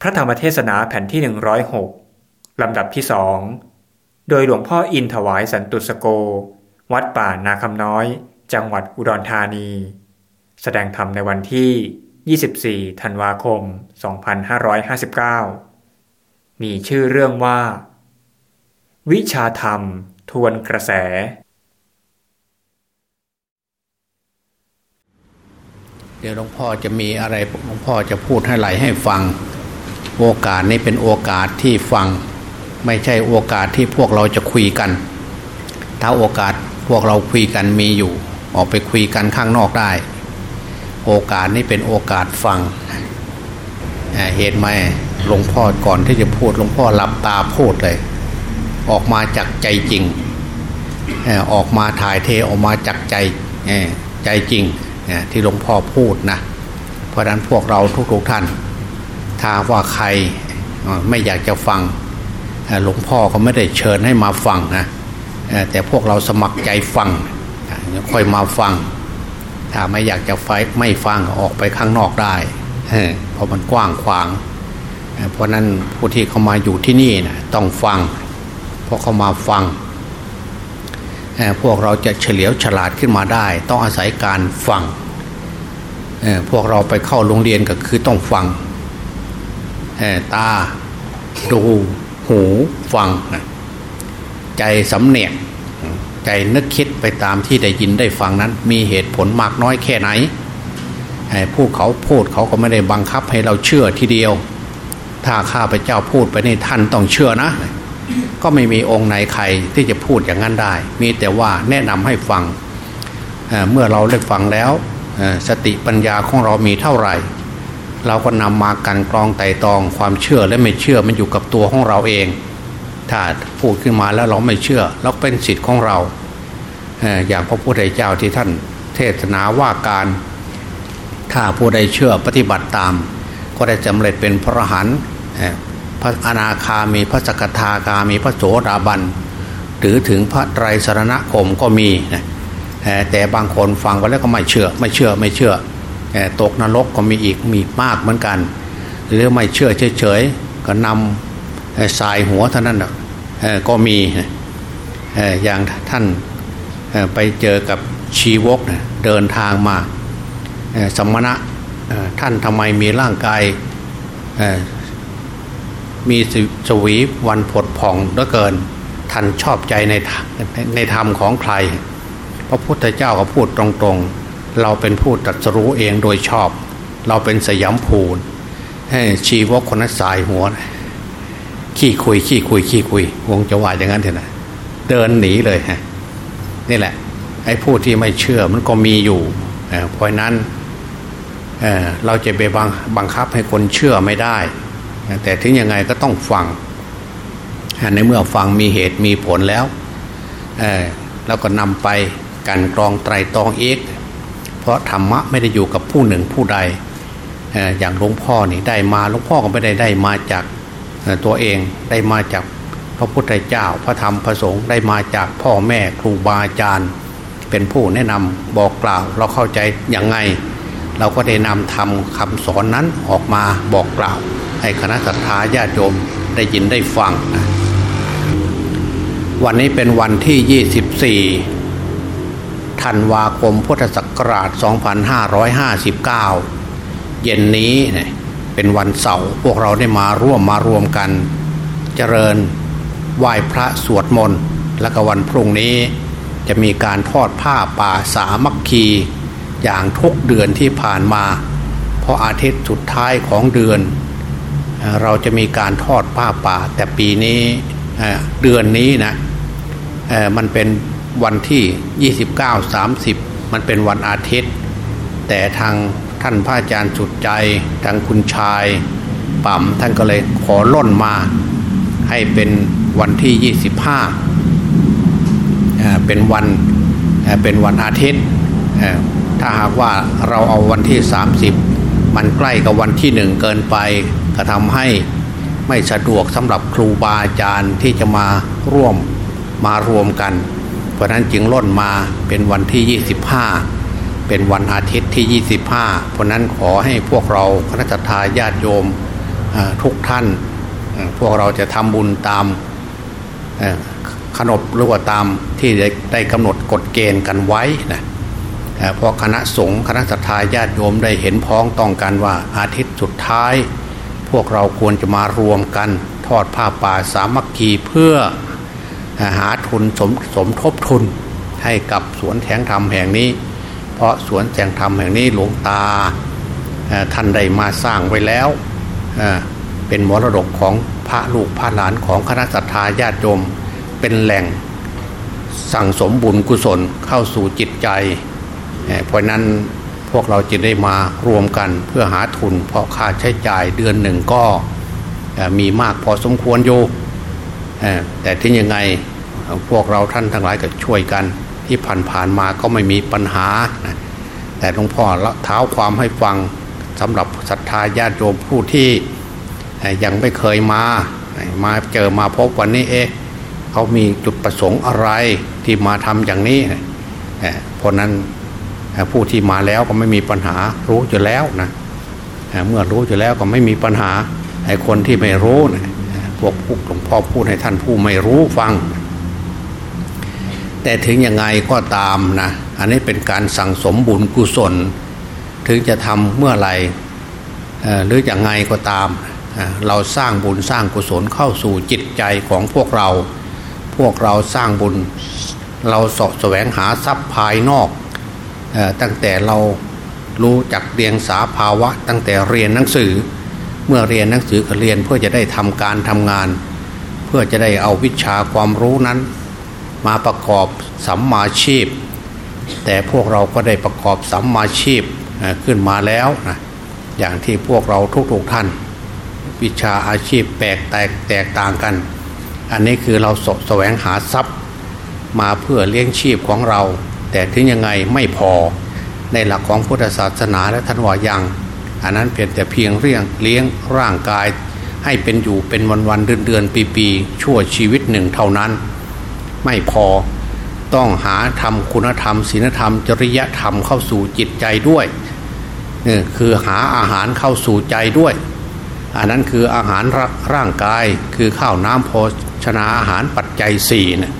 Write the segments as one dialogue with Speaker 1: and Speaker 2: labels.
Speaker 1: พระธรรมเทศนาแผ่นที่ 106 ลำดับที่สองโดยหลวงพ่ออินถวายสันตุสโก วัดป่านาคำน้อย จังหวัดอุดรธานี แสดงธรรมในวันที่ 24 ธันวาคม 2559 มีชื่อเรื่องว่า วิชาธรรมทวนกระแส
Speaker 2: เดี๋ยวหลวงพ่อจะมีอะไรหลวงพ่อจะพูดให้ไหลให้ฟัง โอกาสนี้เป็นโอกาสที่ฟัง ไม่ใช่โอกาสที่พวกเราจะคุยกัน ถ้าโอกาสพวกเราคุยกันมีอยู่ ออกไปคุยกันข้างนอกได้ โอกาสนี้เป็นโอกาสฟังเหตุไหมหลวงพ่อก่อนที่จะพูดหลวงพ่อหลับตาพูดเลย ออกมาจากใจจริงออกมาถ่ายเทออกมาจากใจใจจริงที่หลวงพ่อพูดนะ เพราะนั้นพวกเราทุกๆท่าน ถ้าว่าใครไม่อยากจะฟังหลวงพ่อก็ไม่ได้เชิญให้มาฟังนะแต่พวกเราสมัครใจฟังค่อยมาฟัง ถ้าไม่อยากจะไฟไม่ฟังออกไปข้างนอกได้เพราะมันกว้างขวาง เพราะนั้นผู้ที่เขามาอยู่ที่นี่นะต้องฟังเพราะเขามาฟังพวกเราจะเฉลียวฉลาดขึ้นมาได้ ต้องอาศัยการฟังพวกเราไปเข้าโรงเรียนก็คือต้องฟัง ตา ดูหูฟัง ใจสำเนียกใจนึกคิดไปตามที่ได้ยินได้ฟังนั้น มีเหตุผลมากน้อยแค่ไหนผู้เขาพูดเขาก็ไม่ได้บังคับให้เราเชื่อทีเดียว ถ้าข้าพเจ้าพูดไปนี่ท่านต้องเชื่อนะ ก็ไม่มีองค์ไหนใครที่จะพูดอย่างนั้นได้ มีแต่ว่าแนะนำให้ฟังเเมื่อเราได้ฟังแล้วสติปัญญาของเรามีเท่าไหร่ เราก็นำมากันกรองไต่ตองความเชื่อและไม่เชื่อมันอยู่กับตัวของเราเอง ถ้าพูดขึ้นมาแล้วเราไม่เชื่อเราเป็นสิทธิ์ของเรา อย่างพระพุทธเจ้าที่ท่านเทศนาว่าการถ้าผู้ใดเชื่อปฏิบัติตาม ก็ได้จำเร็จเป็นพระหันพระอนาคามีพระสกทาคามีพระโสดาบันหรือถึงพระไตรสรณคมก็มีนะแต่บางคนฟังไปแล้วก็ไม่เชื่อ ไม่เชื่อไม่เชื่อ ตกนรกก็มีอีกมีมากเหมือนกัน หรือไม่เชื่อเฉยๆก็นำสายหัวเท่านั้นก็มีอย่างท่านไปเจอกับชีวกเดินทางมาสมณะท่านทำไมมีร่างกายมีสวีวันผดผ่องเหลือเกินท่านชอบใจในในธรรมของใคร พระพุทธเจ้าก็พูดตรงๆ เราเป็นผู้ตรัสรู้เองโดยชอบ เราเป็นสยามภูนชีวกคนนั้นสายหัวขี้คุยขี้คุยขี้คุยวงจะว่าอย่างนั้นเถอะนะเดินหนีเลยฮะนี่แหละ ไอ้ผู้ที่ไม่เชื่อมันก็มีอยู่เพราะนั้นเเราจะไปบังบังคับให้คนเชื่อไม่ได้ แต่ถึงยังไงก็ต้องฟังในเมื่อฟังมีเหตุมีผลแล้ว แล้วก็นำไปกันกรองไตรตรองเอก ราะธรรมะไม่ได้อยู่กับผู้หนึ่งผู้ใดอย่างหลวงพ่อนี่ได้มาหลวงพ่อก็ไม่ได้ได้มาจากตัวเองได้มาจากพระพุทธเจ้าพระธรรมพระสงฆ์ได้มาจากพ่อแม่ครูบาอาจารย์ เป็นผู้แนะนำบอกกล่าวเราเข้าใจอย่างไง เราก็ได้นำทำคำสอนนั้นออกมาบอกกล่าว ให้คณะสัตยาญาติโยมได้ยินได้ฟัง วันนี้เป็นวันที่ 24 ธันวาคมพุทธศักราช 2559 เย็นนี้เป็นวันเสาร์พวกเราได้มาร่วมมารวมกัน เจริญไหว้พระสวดมนต์แล้วก็วันพรุ่งนี้จะมีการทอดผ้าป่าสามัคคีอย่างทุกเดือนที่ผ่านมา เพราะอาทิตย์สุดท้ายของเดือน เราจะมีการทอดผ้าป่าแต่ปีนี้เดือนนี้นะมันเป็น วันที่ 29 30 มันเป็นวันอาทิตย์ แต่ทางท่านพระอาจารย์สุดใจ ทางคุณชายปั๊มท่านก็เลยขอล่นมา ให้เป็นวันที่ 25 เป็นวันเป็นวันอาทิตย์ถ้าหากว่าเราเอาวันที่ 30 มันใกล้กับวันที่หนึ่งเกินไปก็ทำให้ไม่สะดวกสำหรับครูบาอาจารย์ที่จะมาร่วมมารวมกัน ราะนั้นจึงล่นมาเป็นวันที่ 25 เป็นวันอาทิตย์ที่ 25 เพราะนั้นขอให้พวกเราคณะทาญาติโยมทุกท่าน พวกเราจะทำบุญตามขนบหรือว่าตามที่ได้กำหนดกฎเกณฑ์กันไว้นะเพราะคณะสงฆ์คณะสัตยาญาติโยมได้เห็นพ้องต้องกันว่าอาทิตย์สุดท้าย พวกเราควรจะมารวมกันทอดผ้าป่าสามัคคีเพื่อ หาทุนสมสมทบทุนให้กับสวนแสงธรรมแห่งนี้ เพราะสวนแสงธรรมแห่งนี้หลวงตาท่านได้มาสร้างไว้แล้ว เป็นมรดกของพระลูกพระหลานของคณะสัตยาญาติโยมเป็นแหล่งสั่งสมบุญกุศลเข้าสู่จิตใจ เพราะนั้นพวกเราจะได้มารวมกันเพื่อหาทุน เพราะค่าใช้จ่ายเดือนหนึ่งก็มีมากพอสมควรอยู่ แต่ที่ยังไงพวกเราท่านทั้งหลายก็ช่วยกัน ที่ผ่านผ่านมาก็ไม่มีปัญหา แต่หลวงพ่อเท้าความให้ฟังสำหรับศรัทธาญาติโยมผู้ที่ยังไม่เคยมามาเจอมาพบวันนี้เอ๊ะเขามีจุดประสงค์อะไรที่มาทำอย่างนี้เพราะนั้นผู้ที่มาแล้วก็ไม่มีปัญหารู้อยู่แล้วนะเมื่อรู้อยู่แล้วก็ไม่มีปัญหาไอ้คนที่ไม่รู้นะ พวกหลวงพ่อพูดให้ท่านผู้ไม่รู้ฟัง แต่ถึงยังไงก็ตามนะ อันนี้เป็นการสั่งสมบุญกุศล ถึงจะทำเมื่อไหร่หรืออย่างไงก็ตาม เราสร้างบุญสร้างกุศลเข้าสู่จิตใจของพวกเรา พวกเราสร้างบุญเราสะแสวงหาทรัพย์ภายนอก ตั้งแต่เรารู้จักเรียงสาภาวะ ตั้งแต่เรียนหนังสือ เมื่อเรียนหนังสือก็เรียนเพื่อจะได้ทำการทำงาน เพื่อจะได้เอาวิชาความรู้นั้น มาประกอบสัมมาชีพ แต่พวกเราก็ได้ประกอบสัมมาชีพขึ้นมาแล้วนะอย่างที่พวกเราทุกๆท่าน วิชาอาชีพแปลกแตกแตกต่างกัน อันนี้คือเราสแสวงหาทรัพย์ มาเพื่อเลี้ยงชีพของเรา แต่ถึงยังไงไม่พอในหลักของพุทธศาสนาและท่านว่ายัง อันนั้นเพียงแต่เพียงเรียงเลี้ยงร่างกาย ให้เป็นอยู่เป็นวันวันเดือนเดือนปีปีชั่วชีวิตหนึ่งเท่านั้น ไม่พอต้องหาธรรมคุณธรรมศีลธรรม จริยธรรมเข้าสู่จิตใจด้วยนี่คือหาอาหารเข้าสู่ใจด้วย อันนั้นคืออาหารร่างกายคือข้าวน้ำโภชนาอาหารปัจจัยสี่เนี่ย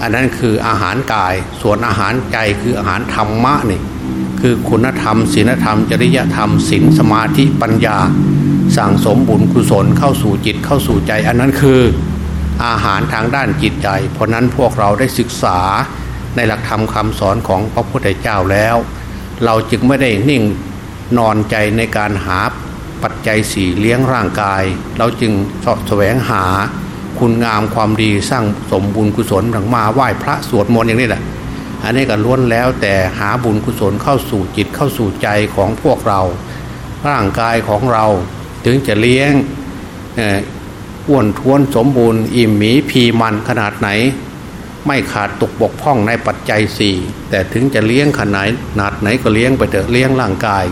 Speaker 2: อันนั้นคืออาหารกาย ส่วนอาหารใจคืออาหารธรรมะนี่ คือคุณธรรมศีลธรรม จริยธรรมศีลสมาธิปัญญา สั่งสมบุญกุศลเข้าสู่จิตเข้าสู่ใจ อันนั้นคืออาหารทางด้านจิตใจ เพราะนั้นพวกเราได้ศึกษาในหลักธรรมคำสอนของพระพุทธเจ้าแล้ว เราจึงไม่ได้นิ่งนอนใจในการหาปัจจัยสี่เลี้ยงร่างกาย เราจึงสะแสวงหาคุณงามความดีสร้างสมบุญกุศลถังมาไหว้พระสวดมนต์อย่างนี้แหละ อันนี้ก็ล้วนแล้วแต่หาบุญกุศลเข้าสู่จิตเข้าสู่ใจของพวกเราร่างกายของเราถึงจะเลี้ยงอ้วนท้วนสมบูรณ์อิ่มหมีพีมันขนาดไหน ไม่ขาดตกบกพร่องในปัจจัยสี่แต่ถึงจะเลี้ยงขนาดขนาดไหนก็เลี้ยงไปเถอะเลี้ยงร่างกาย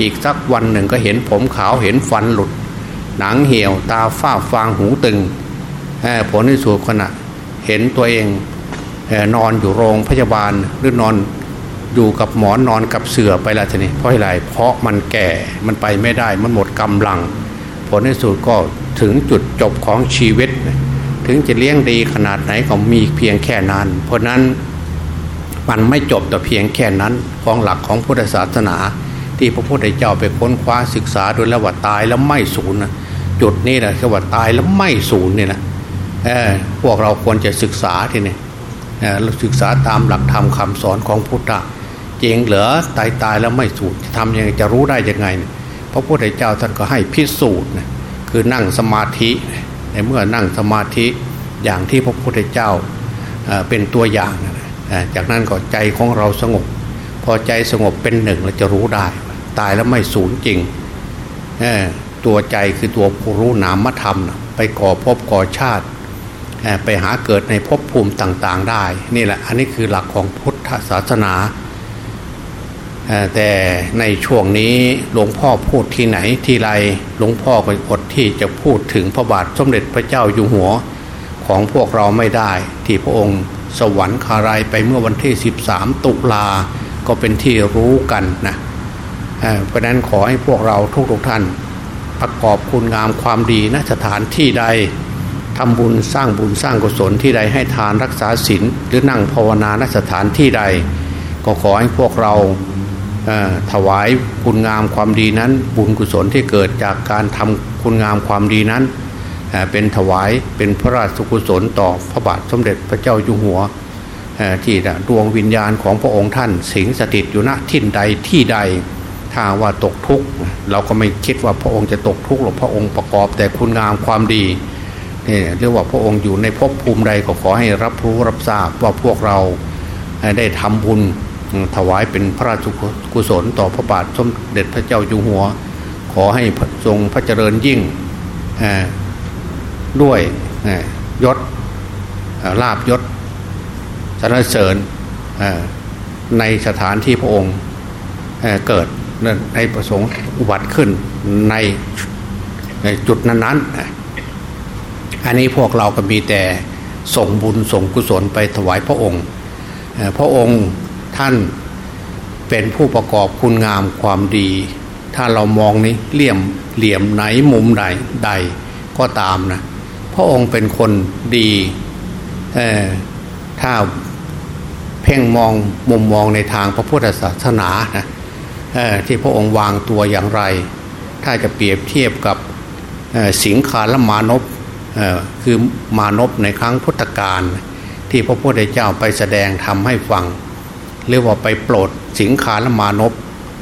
Speaker 2: อีกสักวันหนึ่งก็เห็นผมขาวเห็นฟันหลุด หนังเหี่ยวตาฝ้าฟางหูตึงผลที่สุดขณะเห็นตัวเอง นอนอยู่โรงพยาบาลหรือนอนอยู่กับหมอนนอนกับเสือไปแล้วทีนี้เพราะอะไรเพราะมันแก่มันไปไม่ได้มันหมดกำลัง ผลที่สุดก็ถึงจุดจบของชีวิต ถึงจะเลี้ยงดีขนาดไหนก็มีเพียงแค่นั้น เพราะนั้นมันไม่จบแต่เพียงแค่นั้นของหลักของพุทธศาสนา ที่พระพุทธเจ้าไปค้นคว้าศึกษาโดยแล้วว่าตายแล้วไม่สูญนะจุดนี้นะคือว่าตายแล้วไม่สูญเนี่ยนะพวกเราควรจะศึกษาทีนี้ ศึกษาตามหลักธรรมคาสอนของพุทธะจริงเหรอตายตายแล้วไม่สูญทำยังไงจะรู้ได้ยังไงพระพุทธเจ้าท่านก็ให้พิสูจน์นะคือนั่งสมาธิในเมื่อนั่งสมาธิอย่างที่พระพุทธเจ้าเป็นตัวอย่าง จากนั้นก็ใจของเราสงบ พอใจสงบเป็นหนึ่งเราจะรู้ได้ ตายแล้วไม่สูญจริงตัวใจคือตัวผู้รู้นามธรรม ไปก่อภพก่อชาติ ไปหาเกิดในภพภูมิต่างๆได้ นี่แหละอันนี้คือหลักของพุทธศาสนา แต่ในช่วงนี้หลวงพ่อพูดที่ไหนที่ไรหลวงพ่อก็อดที่จะพูดถึงพระบาทสมเด็จพระเจ้าอยู่หัวของพวกเราไม่ได้ ที่พระองค์สวรรคารายไปเมื่อวันที่ 13 ตุลาก็เป็นที่รู้กันนะเพราะนั้นขอให้พวกเราทุกๆท่านประกอบคุณงามความดีณสถานที่ใด ทำบุญสร้างบุญสร้างกุศลที่ใดให้ทานรักษาศีลหรือนั่งภาวนาณสถานที่ใด ก็ขอให้พวกเราถวายคุณงามความดีนั้น บุญกุศลที่เกิดจากการทำคุณงามความดีนั้นเป็นถวายเป็นพระราชกุศลต่อพระบาทสมเด็จพระเจ้าอยู่หัวที่ดวงวิญญาณของพระองค์ท่าน สิงสถิตอยู่ณที่ใดที่ใดถ้าว่าตกทุกข์เราก็ไม่คิดว่าพระองค์จะตกทุกข์หรอกพระองค์ประกอบแต่คุณงามความดี นี่เรียกว่าพระองค์อยู่ในภพภูมิใดก็ขอให้รับรู้รับทราบว่าพวกเราได้ทำบุญถวายเป็นพระราชกุศลต่อพระบาทสมเด็จพระเจ้าอยู่หัว ขอให้ทรงพระเจริญยิ่งด้วยยศลาบยศสรรเสริญในสถานที่พระองค์เกิดในประสงค์อุบัติขึ้นในจุดนั้นๆ อันนี้พวกเราก็มีแต่ส่งบุญส่งกุศลไปถวายพระองค์ พระองค์ท่านเป็นผู้ประกอบคุณงามความดี ถ้าเรามองนี้เหลี่ยมเหลี่ยมไหนมุมใดใดก็ตามนะพระองค์เป็นคนดีถ้าเพ่งมองมุมมองในทางพระพุทธศาสนานะที่พระองค์วางตัวอย่างไร ถ้าจะเปรียบเทียบกับสิงคาลมานพ คือมานพในครั้งพุทธกาลที่พระพุทธเจ้าไปแสดงทำให้ฟังเรียกว่าไปโปรดสิงคาลมานพ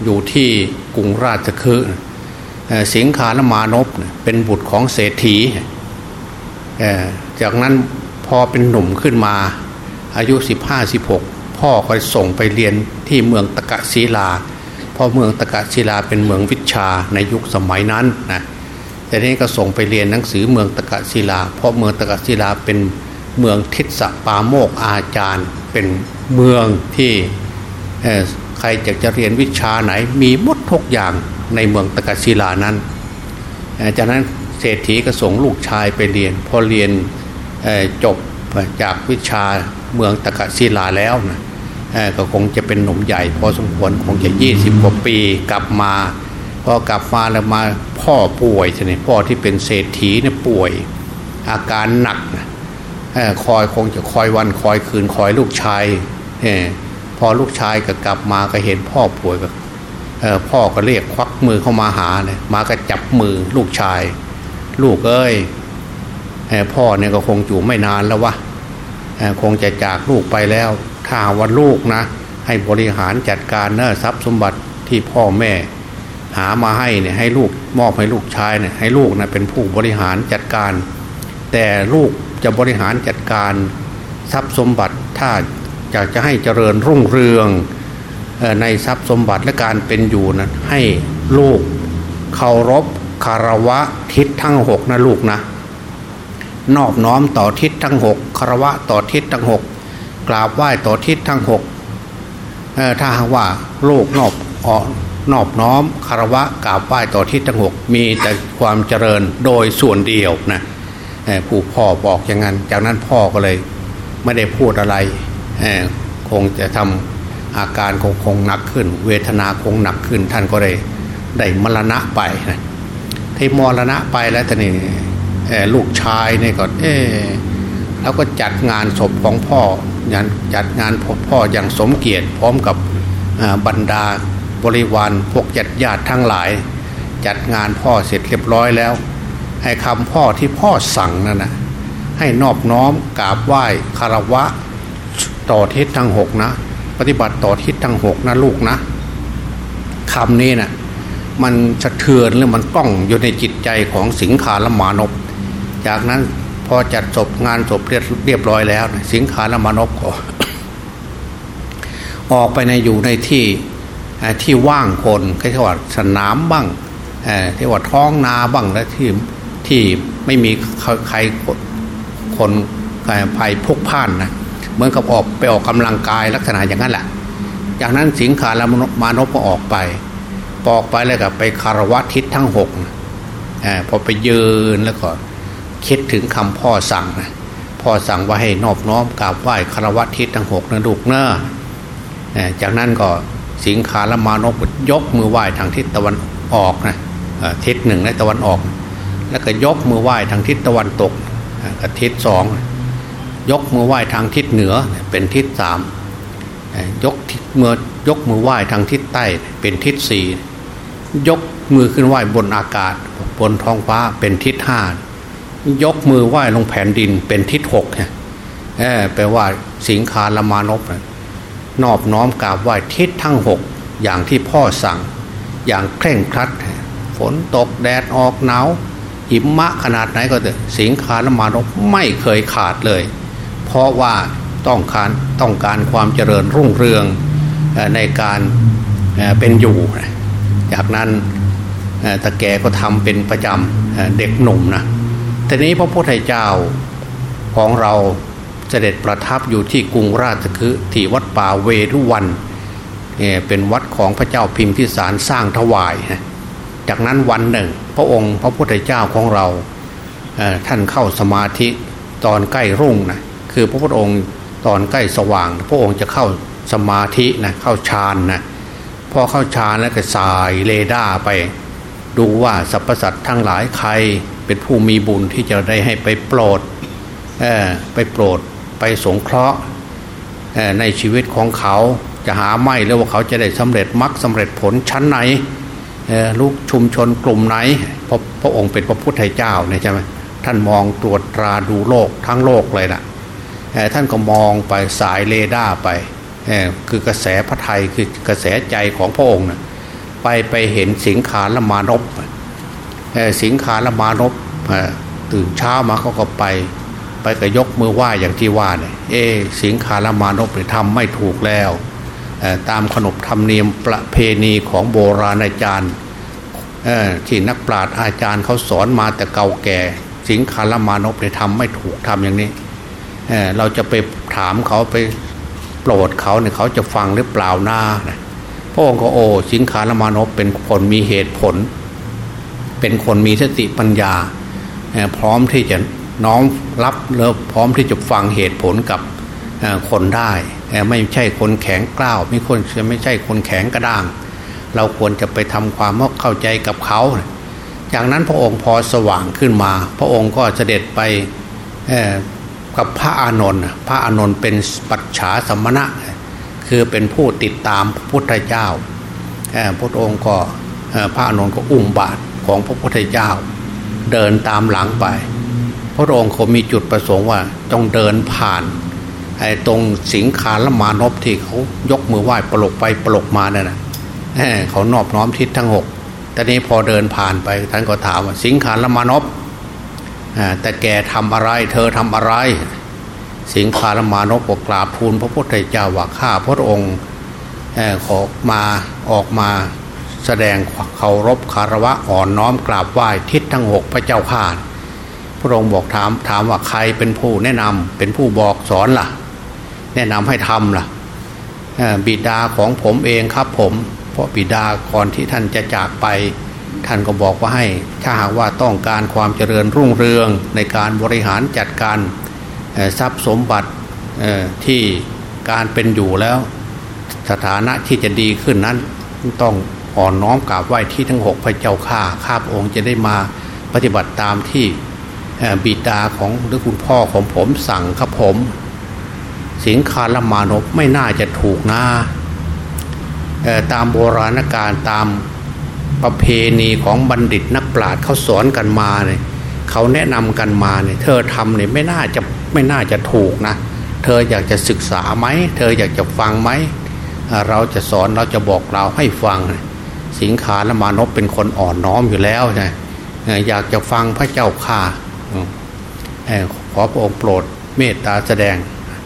Speaker 2: อยู่ที่กรุงราชคฤห์สิงคาลมานพเป็นบุตรของเศรษฐีจากนั้นพอเป็นหนุ่มขึ้นมาอายุ 15-16 พ่อก็ส่งไปเรียนที่เมืองตะกะศิลา เพราะเมืองตะกะศิลาเป็นเมืองวิชาในยุคสมัยนั้นนะ แต่นี้ก็ส่งไปเรียนหนังสือเมืองตะกะศิลา เพราะเมืองตะกะศิลาเป็นเมืองทิศปาโมกอาจารย์ เป็นเมืองที่ใครจะจะเรียนวิชาไหน มีมดทุกอย่างในเมืองตะกะศิลานั้น จากนั้นเศรษฐีก็ส่งลูกชายไปเรียน พอเรียนจบจากวิชาเมืองตะกะศิลาแล้วนะก็คงจะเป็นหนุ่มใหญ่ พอสมควรคงจะยี่สิบกว่าปีกลับมา พอกลับมาแล้วมาพ่อป่วยใช่ไหมพ่อที่เป็นเศรษฐีเนี่ยป่วย อาการหนักนะคอยคงจะคอยวันคอยคืนคอยลูกชายพอลูกชายก็กลับมาก็เห็นพ่อป่วยก็พ่อก็เรียกควักมือเข้ามาหาเนี่ยมาก็จับมือลูกชาย ลูกเอ้ยพ่อเนี่ยก็คงอยู่ไม่นานแล้ววะคงจะจากลูกไปแล้ว ถ้าวันลูกนะ ให้บริหารจัดการเนอทรัพย์สมบัติที่พ่อแม่ หามาให้เนี่ยให้ลูกมอบให้ลูกชายเนี่ยให้ลูกนะเป็นผู้บริหารจัดการ แต่ลูกจะบริหารจัดการทรัพย์สมบัติถ้าอยากจะให้เจริญรุ่งเรืองในทรัพย์สมบัติและการเป็นอยู่นะให้ลูกเคารพคารวะทิศทั้งหกนะลูกนะนอบน้อมต่อทิศทั้งหกคารวะต่อทิศทั้งหกกราบไหว้ต่อทิศทั้งหกถ้าว่าโลกนอบอน นอบน้อมคารวะกราบไหว้ต่อทิศทั้งหกมีแต่ความเจริญโดยส่วนเดียวนะผู้พ่อบอกอย่างนั้น จากนั้นพ่อก็เลยไม่ได้พูดอะไรคงจะทำอาการคงคงหนักขึ้น เวทนาคงหนักขึ้น ท่านก็ได้ได้มรณะไปนะที่มรณะไปแล้วท่านี่ลูกชายเนี่ยก็เออแล้วก็จัดงานศพของพ่อจัดงานพ่ออย่างสมเกียรติพร้อมกับบรรดา บริวารพวกญาติญาติทั้งหลาย จัดงานพ่อเสร็จเรียบร้อยแล้ว ให้คำพ่อที่พ่อสั่งนั่นนะให้นอบน้อมกราบไหว้คารวะ ต่อทิศทั้งหกนะ ปฏิบัติต่อทิศทั้งหกนะลูกนะคำนี้นะมันสะเทือนหรือมันกล้องอยู่ในจิตใจของสิงคาลมานพจากนั้นพอจัดศพงานศพเรียบร้อยแล้ว สิงคาลมานพก็ออกไปในอยู่ในที่ ที่ว่างคนก็เรียกว่าสนามบ้างที่ว่าท้องนาบ้างและที่ที่ไม่มีใครคนภัยพกพ่านนะเหมือนกับออกไปออกกำลังกายลักษณะอย่างนั้นแหละจากนั้นสิงคาลมานพก็ออกไปปอกไปแล้วก็ไปคารวะทิศทั้งหกพอไปยืนแล้วก็คิดถึงคำพ่อสั่งนะพ่อสั่งว่าให้นอบน้อมกราบไหว้คารวะทิศทั้งหกนะลูกเนอะจากนั้นก็ สิงคาละมานพยกมือไหว้ทางทิศตะวันออกนะทิศหนึ่งในตะวันออก แล้วก็ยกมือไหว้ทางทิศตะวันตกกับทิศสองยกมือไหว้ทางทิศเหนือเป็นทิศสามยกมือยกมือไหว้ทางทิศใต้เป็นทิศสี่ยกมือขึ้นไหว้บนอากาศ บนท้องฟ้าเป็นทิศห้ายกมือไหว้ลงแผ่นดินเป็นทิศหกเนี่ยแปลว่าสิงคาลมานพ นอบน้อมกราบไหว้ทิศทั้งหกอย่างที่พ่อสั่ง อย่างเคร่งครัด ฝนตกแดดออกหนาวหิมะขนาดไหนก็เถอะสิงคาลมานพไม่เคยขาดเลย เพราะว่าต้องการต้องการความเจริญรุ่งเรืองในการเป็นอยู่ จากนั้นตะแกก็ทำเป็นประจำเด็กหนุ่มนะทีนี้พระพุทธเจ้าของเรา เสด็จประทับอยู่ที่กรุงราชคฤห์ที่วัดป่าเวรุวันเป็นวัดของพระเจ้าพิมพิสารสร้างถวายจากนั้นวันหนึ่ง พระองค์พระพุทธเจ้าของเราท่านเข้าสมาธิตอนใกล้รุ่งนะคือพระพุทธองค์ตอนใกล้สว่าง พระองค์จะเข้าสมาธินะเข้าฌานนะพอเข้าฌานแล้วก็สายเรดาไป ดูว่าสรรพสัตว์ทั้งหลายใครเป็นผู้มีบุญที่จะได้ให้ไปโปรดไปโปรด ไปสงเคราะห์ในชีวิตของเขาจะหาไม่แล้วว่าเขาจะได้สำเร็จมรรคสาเร็จผลชั้นไหนลูกชุมชนกลุ่มไหนพระพระองค์เป็นพระพุทธเจ้าเนี่ยใช่ไหมท่านมองตรวจตราดูโลกทั้งโลกเลยนะท่านก็มองไปสายเรดาร์ไปคือกระแสพระไทยคือกระแสใจของพระองค์นะไปไปเห็นสิงคาละมานพสิงคาละมานพตื่นเช้ามาเขาก็ไป ไปก็ยกมือไหว้อย่างที่ว่าเนี่ยเอสิงคาลามานพเนี่ยทำไม่ถูกแล้ว ตามขนบธรรมเนียมประเพณีของโบราณอาจารย์ที่นักปราชญ์อาจารย์เขาสอนมาแต่เก่าแก่ สิงคาลามานพเนี่ยทำไม่ถูกทำอย่างนี้เเราจะไปถามเขาไปโปรดเขาเนี่ยเขาจะฟังหรือเปล่าหน้าพระองค์ก็โอ สิงคาลามานพเป็นคนมีเหตุผล เป็นคนมีสติปัญญา พร้อมที่จะ น้อมรับแล้วพร้อมที่จะฟังเหตุผลกับคนได้ไม่ใช่คนแข็งกล้าวไม่ควรจะไม่ใช่คนแข็งกระด้าง เราควรจะไปทำความเข้าใจกับเขา จากนั้นพระองค์พอสว่างขึ้นมา พระองค์ก็เสด็จไปกับพระอานนท์พระอานนท์เป็นปัจฉาสมณะ คือเป็นผู้ติดตามพระพุทธเจ้าพระองค์ก็พระอานนท์ก็อุ้มบาตรของพระพุทธเจ้า เดินตามหลังไป พระองค์เขามีจุดประสงค์ว่าต้องเดินผ่านไอ้ตรงสิงคาละมานพที่เขายกมือไหว้ปลกไปปลกมาเนี่ยนะเขานอบน้อมทิศทั้งหกตอนนี้พอเดินผ่านไปท่านก็ถามว่าสิงคาละมานพแต่แกทำอะไร เธอทำอะไร สิงคาละมานพก็กราบทูลพระพุทธเจ้าว่าข้าพระองค์ขอมาออกมาแสดงเคารพคารวะอ่อนน้อมกราบไหว้ทิศทั้งหกพระเจ้าข้า พระองค์บอกถามถามว่าใครเป็นผู้แนะนำเป็นผู้บอกสอนล่ะ แนะนำให้ทำล่ะบิดาของผมเองครับผม เพราะบิดาก่อนที่ท่านจะจากไป ท่านก็บอกว่าให้ถ้าหากว่าต้องการความเจริญรุ่งเรืองในการบริหารจัดการทรัพย์สมบัติที่การเป็นอยู่แล้ว สถานะที่จะดีขึ้นนั้นต้องอ่อนน้อมกราบไหว้ที่ทั้งหกพระเจ้าข้าข้าพระองค์จะได้มาปฏิบัติตามที่ บิดาของหรือคุณพ่อของผมสั่งครับผม สิงคาลมานพไม่น่าจะถูกนะตามโบราณการตามประเพณีของบัณฑิตนักปราชญ์เขาสอนกันมาเนี่ยเขาแนะนำกันมาเนี่ยเธอทำเนี่ยไม่น่าจะไม่น่าจะถูกนะเธออยากจะศึกษาไหมเธออยากจะฟังไหมเราจะสอนเราจะบอกเราให้ฟัง สิงคาลมานพเป็นคนอ่อนน้อมอยู่แล้วนะอยากจะฟังพระเจ้าข่า ขอพระองค์โปรดเมตตาแสดง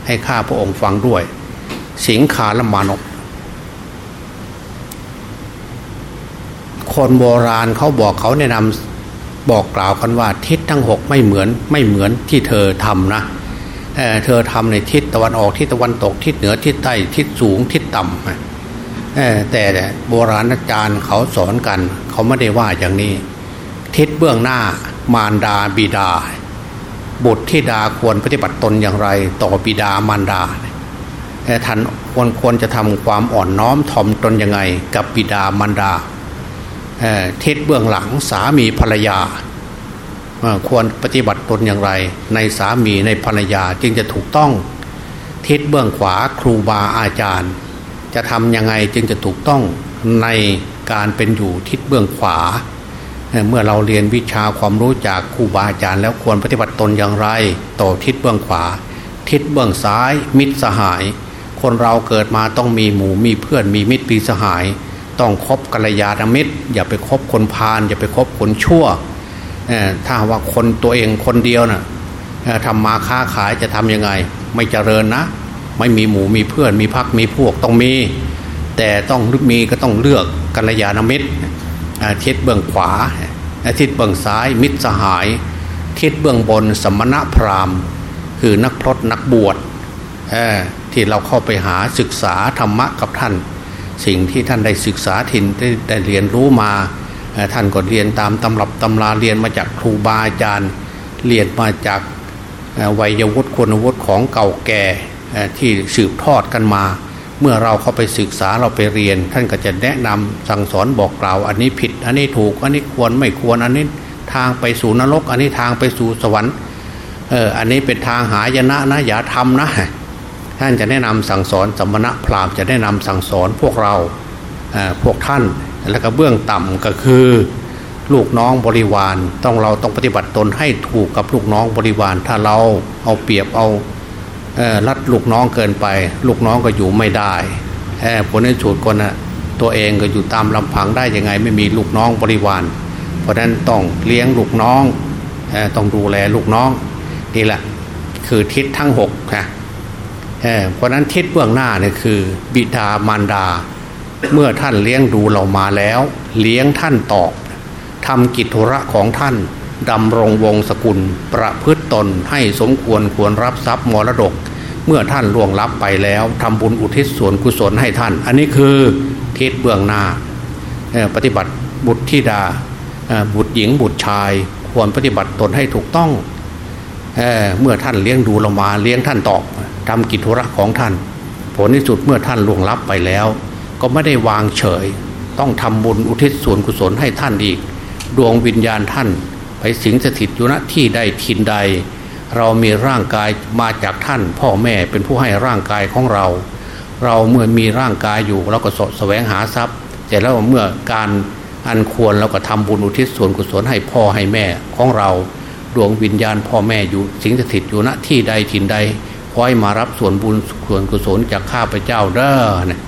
Speaker 2: ให้ข้าพระองค์ฟังด้วย สิงขาละมานกคนโบราณเขาบอกเขาแนะนำบอกกล่าวกันว่าทิศทั้งหกไม่เหมือนไม่เหมือนที่เธอทำนะเเธอทำในทิศตะวันออกทิศตะวันตกทิศเหนือทิศใต้ทิศสูงทิศต่ำแต่โบราณอาจารย์เขาสอนกัน เขาไม่ได้ว่าอย่างนี้ ทิศเบื้องหน้า มารดาบิดา บุตรที่ดาควรปฏิบัติตนอย่างไร ต่อบิดามารดาท่านควรควรจะทำความอ่อนน้อมถ่อมตนยังไง กับบิดามารดาทิศเบื้องหลังสามีภรรยา ควรปฏิบัติตนอย่างไร ในสามีในภรรยาจึงจะถูกต้องทิศเบื้องขวาครูบาอาจารย์ จะทำยังไงจึงจะถูกต้องในการเป็นอยู่ทิศเบื้องขวา เมื่อเราเรียนวิชาความรู้จากครูบาอาจารย์ แล้วควรปฏิบัติตนอย่างไรต่อทิศเบื้องขวา ทิศเบื้องซ้าย มิตรสหาย คนเราเกิดมาต้องมีหมู่มีเพื่อนมีมิตรปีสหาย ต้องคบกัลยาณมิตร อย่าไปคบคนพาลอย่าไปคบคนชั่วถ้าว่าคนตัวเองคนเดียวนะ่ะทำมาค้าขายจะทำยังไง ไม่เจริญนะ ไม่มีหมู่มีเพื่อนมีพักมีพวกต้องมี แต่ต้องมีก็ต้องเลือกกัลยาณมิตร ทิศเบื้องขวาทิศเบื้องซ้าย มิตรสหาย ทิศเบื้องบนสมณะพราหมณ์ คือนักพรตนักบวชที่เราเข้าไปหาศึกษาธรรมะกับท่าน สิ่งที่ท่านได้ศึกษาถิ่นได้ได้เรียนรู้มา ท่านก็เรียนตามตำรับตำราเรียนมาจากครูบาอาจารย์เรียนมาจากวัยวุฒิคุณวุฒิของเก่าแก่ที่สืบทอดกันมา เมื่อเราเข้าไปศึกษาเราไปเรียน ท่านก็จะแนะนำสั่งสอนบอกกล่าว อันนี้ผิด อันนี้ถูก อันนี้ควรไม่ควร อันนี้ทางไปสู่นรก อันนี้ทางไปสู่สวรรค์ เออ อันนี้เป็นทางหายนะนะอย่าทำนะ ท่านจะแนะนำสั่งสอนสมณะพราหมณ์จะแนะนำสั่งสอนพวกเราพวกท่าน แล้วก็เบื้องต่ำก็คือ ลูกน้องบริวาร ต้องเราต้องปฏิบัติตนให้ถูกกับลูกน้องบริวาร ถ้าเราเอาเปรียบเอา รัดลูกน้องเกินไป ลูกน้องก็อยู่ไม่ได้ผลในสุดคนนะตัวเองก็อยู่ตามลำพังได้ยังไง ไม่มีลูกน้องบริวาร เพราะนั้นต้องเลี้ยงลูกน้องต้องดูแลลูกน้องนี่แหละคือทิศทั้งหกนะเพราะนั้นทิศเบื้องหน้าเนี่ยคือ บิดามารดา เมื่อท่านเลี้ยงดูเรามาแล้ว เลี้ยงท่านตอบทำกิจธุระของท่าน ดำรงวงศกุล ประพฤตตนให้สมควรควรรับทรัพย์มรดก เมื่อท่านล่วงลับไปแล้วทำบุญอุทิศส่วนกุศลให้ท่าน อันนี้คือทิศเบื้องหน้าปฏิบัติบุตรธิดาบุตรหญิงบุตรชาย ควรปฏิบัติตนให้ถูกต้องเเมื่อท่านเลี้ยงดูเรามาเลี้ยงท่านตอบทำกิจธุระของท่าน ผลที่สุดเมื่อท่านล่วงลับไปแล้ว ก็ไม่ได้วางเฉย ต้องทำบุญอุทิศส่วนกุศลให้ท่านอีก ดวงวิญญาณท่าน ไปสิงสถิตอยู่ณที่ใดทินใด เรามีร่างกายมาจากท่าน พ่อแม่เป็นผู้ให้ร่างกายของเรา เราเมื่อมีร่างกายอยู่เราก็สแสวงหาทรัพย์ แต่แล้วเมื่อการอันควรเราก็ทำบุญอุทิศส่วนกุศลให้พ่อให้แม่ของเรา ดวงวิญญาณพ่อแม่อยู่สิงสถิตอยู่ณที่ใดทินใดคอยมารับส่วนบุญส่วนกุศลจากข้าพเจ้าเด้อเนี่ย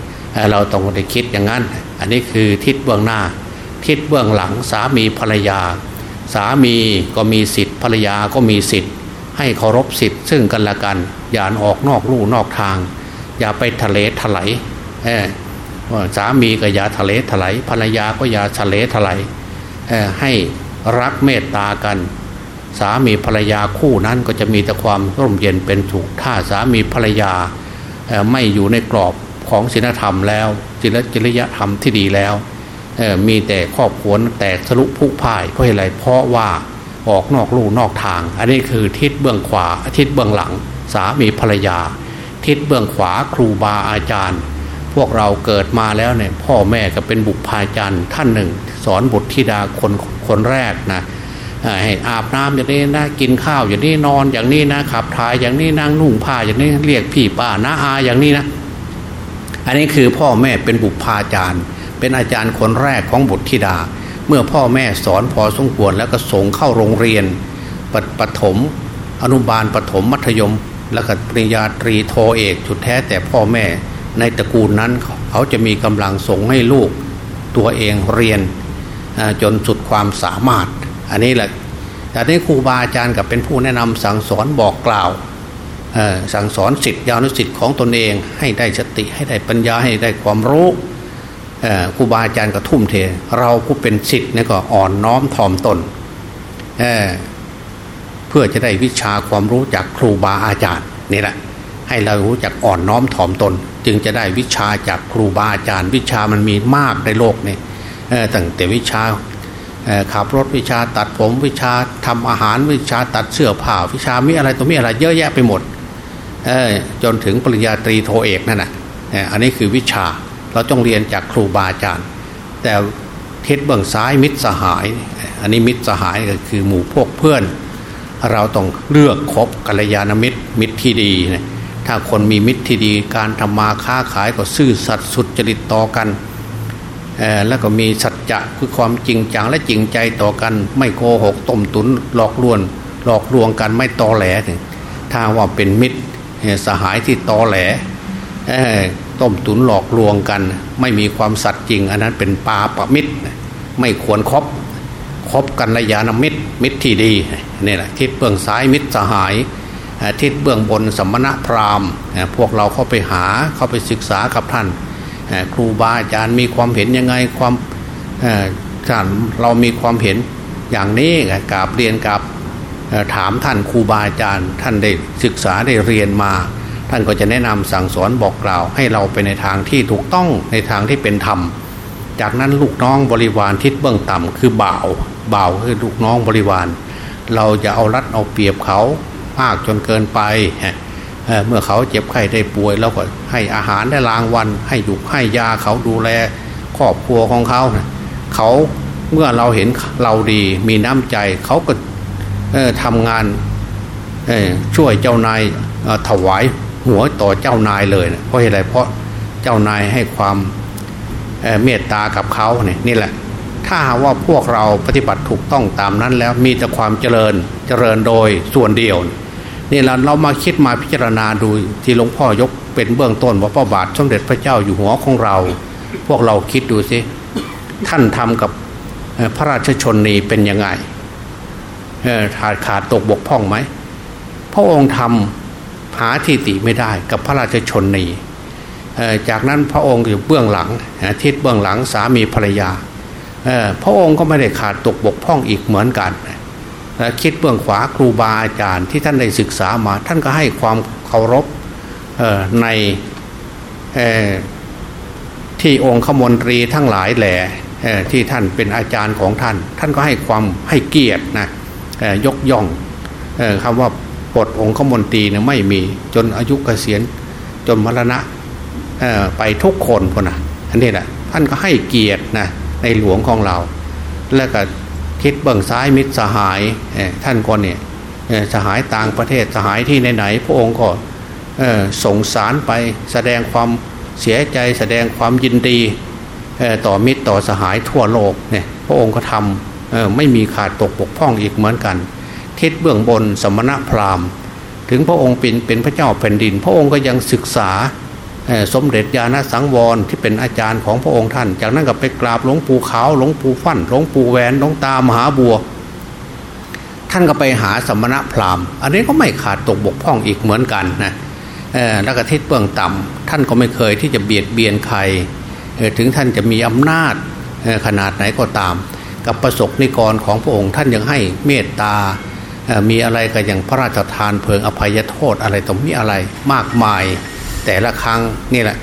Speaker 2: เราต้องได้คิดอย่างนั้น อันนี้คือทิศเบื้องหน้า ทิศเบื้องหลังสามีภรรยา สามีก็มีสิทธิ์ภรรยาก็มีสิทธิ์ ให้เคารพสิทธิ์ซึ่งกันและกัน อย่าออกนอกลู่นอกทาง อย่าไปทะเลถลายสามีก็อย่าทะเลถลายภรรยาก็อย่าทะเลถลายให้รักเมตตากัน สามีภรรยาคู่นั้นก็จะมีแต่ความร่มเย็นเป็นสุขถ้าสามีภรรยาไม่อยู่ในกรอบของศีลธรรมแล้วจริยธรรมที่ดีแล้ว มีแต่ครอบครัวแตกทะลุพุพ่ายเพราะอะไรเพราะว่าออกนอกลู่นอกทาง อันนี้คือทิศเบื้องขวาทิศเบื้องหลัง สามีภรรยา ทิศเบื้องขวาครูบาอาจารย์ พวกเราเกิดมาแล้วเนี่ยพ่อแม่ก็เป็นบุพาจารย์ท่านหนึ่ง สอนบุตรธิดาคนคนแรกนะให้อาบน้ำอย่างนี้นะกินข้าวอย่างนี้นอนอย่างนี้นะขับถ่ายอย่างนี้นั่งนุ่งผ้าอย่างนี้เรียกพี่ป้าน้าอาอย่างนี้นะ อันนี้คือพ่อแม่เป็นบุพาจารย์ เป็นอาจารย์คนแรกของบุตรธิดา เมื่อพ่อแม่สอนพอสมควรแล้วก็ส่งเข้าโรงเรียนปปฐมอนุบาลปฐมมัธยม แล้วก็ปริญญาตรีโทเอกจุดแท้แต่พ่อแม่ในตระกูลนั้นเขาจะมีกำลังส่งให้ลูกตัวเองเรียนจนสุดความสามารถ อันนี้แหละแต่นี้ครูบาอาจารย์กับเป็นผู้แนะนำสั่งสอนบอกกล่าวสั่งสอนสิทธิยานุสิทธิ์ของตนเองให้ได้สติให้ได้ปัญญาให้ได้ความรู้ ครูบาอาจารย์ก็ทุ่มเท เราผู้เป็นสิทธิ์นี่ก็อ่อนน้อมถ่อมตนเเพื่อจะได้วิชาความรู้จากครูบาอาจารย์นี่แหละให้เรารู้จักอ่อนน้อมถ่อมตน จึงจะได้วิชาจากครูบาอาจารย์ วิชามันมีมากในโลกนี่ตั้งแต่วิชาขับรถวิชาตัดผมวิชาทำอาหารวิชาตัดเสื้อผ้าวิชามีอะไรตัวมีอะไรเยอะแยะไปหมดจนถึงปริญญาตรีโทเอกนั่นแหะอันนี้คือวิชา เราต้องเรียนจากครูบาอาจารย์ แต่ททิศเบื้องซ้ายมิตรสหาย อันนี้มิตรสหายก็คือหมู่พวกเพื่อน เราต้องเลือกคบกัลยาณมิตรมิตรที่ดีนะถ้าคนมีมิตรที่ดีการทำมาค้าขายก็ซื่อสัตย์สุจริตต่อกัน แล้วก็มีสัจจะคือความจริงจังและจริงใจต่อกัน ไม่โกหกต้มตุนหลอกลวงหลอกลวงกันไม่ตอแหลถ้าว่าเป็นมิตรสหายที่ตอแหล ต้มตุ๋นหลอกลวงกัน ไม่มีความสัตย์จริง อันนั้นเป็นปาปะมิตร ไม่ควรครบคบกันระยะนมิตรมิตรที่ดีนี่แหละทิศเบื้องซ้ายมิตรสหายทิศเบื้องบนสมณะพราหมณ์ พวกเราเข้าไปหาเข้าไปศึกษากับท่านครูบาอาจารย์มีความเห็นยังไงความท่านเรามีความเห็นอย่างนี้กราบเรียนกับถามท่านครูบาอาจารย์ ท่านได้ศึกษาได้เรียนมา ท่านก็จะแนะนำสั่งสอนบอกกล่าว ให้เราไปในทางที่ถูกต้องในทางที่เป็นธรรม จากนั้นลูกน้องบริวารทิศเบื้องต่ำคือบ่าวบ่าวคือลูกน้องบริวาร เราจะเอารัดเอาเปรียบเขามากจนเกินไปเเมื่อเขาเจ็บไข้ได้ป่วยเราก็ให้อาหารได้รางวัน ให้ยุกให้ยาเขาดูแลครอบครัวของเขาเขาเมื่อเราเห็นเราดีมีน้ำใจเขาก็ทำงานช่วยเจ้านายถวาย หัวต่อเจ้านายเลยนะเพราะอะไรเพราะเจ้านายให้ความเมตตากับเขาเนี่ยนี่แหละ ถ้าว่าพวกเราปฏิบัติถูกต้องตามนั้นแล้วมีแต่ความเจริญเจริญโดยส่วนเดียว นี่เราเรามาคิดมาพิจารณาดูที่หลวงพ่อยกเป็นเบื้องต้นว่าพระบาทสมเด็จพระเจ้าอยู่หัวของเรา พวกเราคิดดูสิท่านทำกับพระราชชนนีเป็นยังไงขาดขาดตกบกพร่องไหมพระองค์ทำ หาที่ติไม่ได้กับพระราชชนนีจากนั้นพระองค์อยู่เบื้องหลังทิศเบื้องหลังสามีภรรยาพระองค์ก็ไม่ได้ขาดตกบกพร่องอีกเหมือนกันคิดเบื้องขวาครูบาอาจารย์ที่ท่านได้ศึกษามา ท่านก็ให้ความเคารพในที่องค์ขมนตรีทั้งหลายแหล่ที่ท่านเป็นอาจารย์ของท่าน ท่านก็ให้ความให้เกียรตินะยกย่องคำว่า ปลดองค์ขมนตรีเนี่ยไม่มีจนอายุเกษียณจนมรณะไปทุกคนคนนะอันนี้แหละท่านก็ให้เกียรตินะในหลวงของเรา แล้วก็คิดเบื้องซ้ายมิตรสหายท่านก็เนี่ยสหายต่างประเทศสหายที่ไหนๆพระองค์ก็ส่งสารไปแสดงความเสียใจแสดงความยินดีต่อมิตรต่อสหายทั่วโลกเนี่ยพระองค์ก็ทำไม่มีขาดตกบกพร่องอีกเหมือนกัน ทิศเบื้องบนสมณะพราหมณ์ ถึงพระองค์เป็นเป็นพระเจ้าแผ่นดิน พระองค์ก็ยังศึกษาสมเด็จญาณสังวรที่เป็นอาจารย์ของพระองค์ท่าน จากนั้นก็ไปกราบหลวงปู่ขาวหลวงปู่ฟั่นหลวงปู่แหวนหลวงตามหาบัว ท่านก็ไปหาสมณะพราหมณ์ อันนี้ก็ไม่ขาดตกบกพร่องอีกเหมือนกันนะแล้วก็ทิศเบื้องต่ำท่านก็ไม่เคยที่จะเบียดเบียนใครถึงท่านจะมีอำนาจขนาดไหนก็ตาม กับประสบนิกรของพระองค์ท่านยังให้เมตตา มีอะไรก็อย่างพระราชทานเพลิงอภัยโทษอะไรตรงนี้อะไรมากมาย แต่ละครั้งนี่แหละ